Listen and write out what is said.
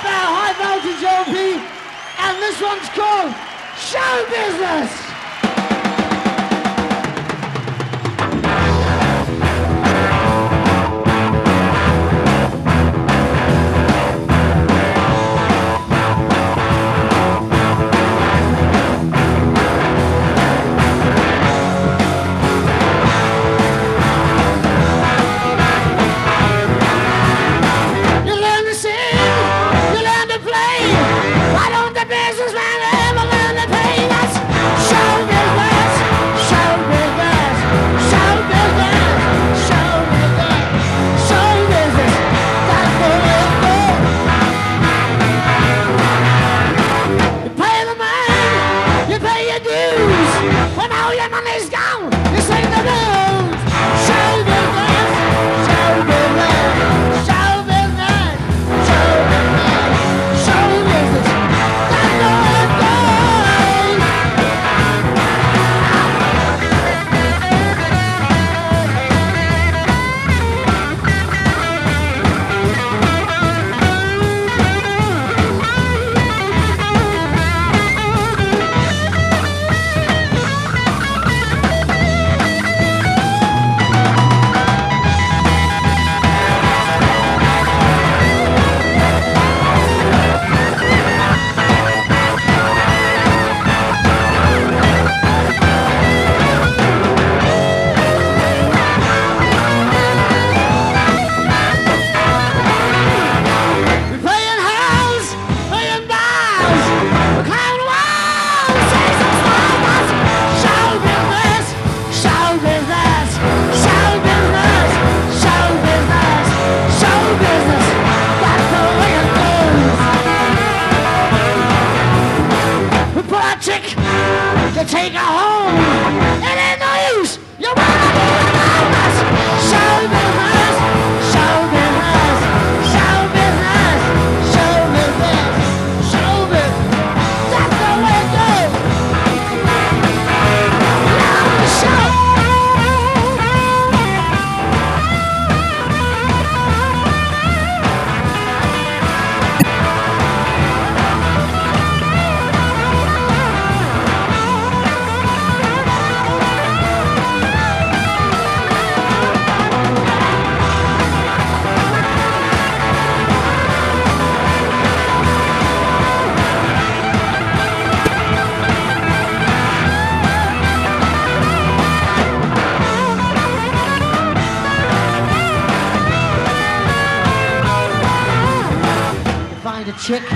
about high voltage LP, and this one's called Show Business. to take her home. chick.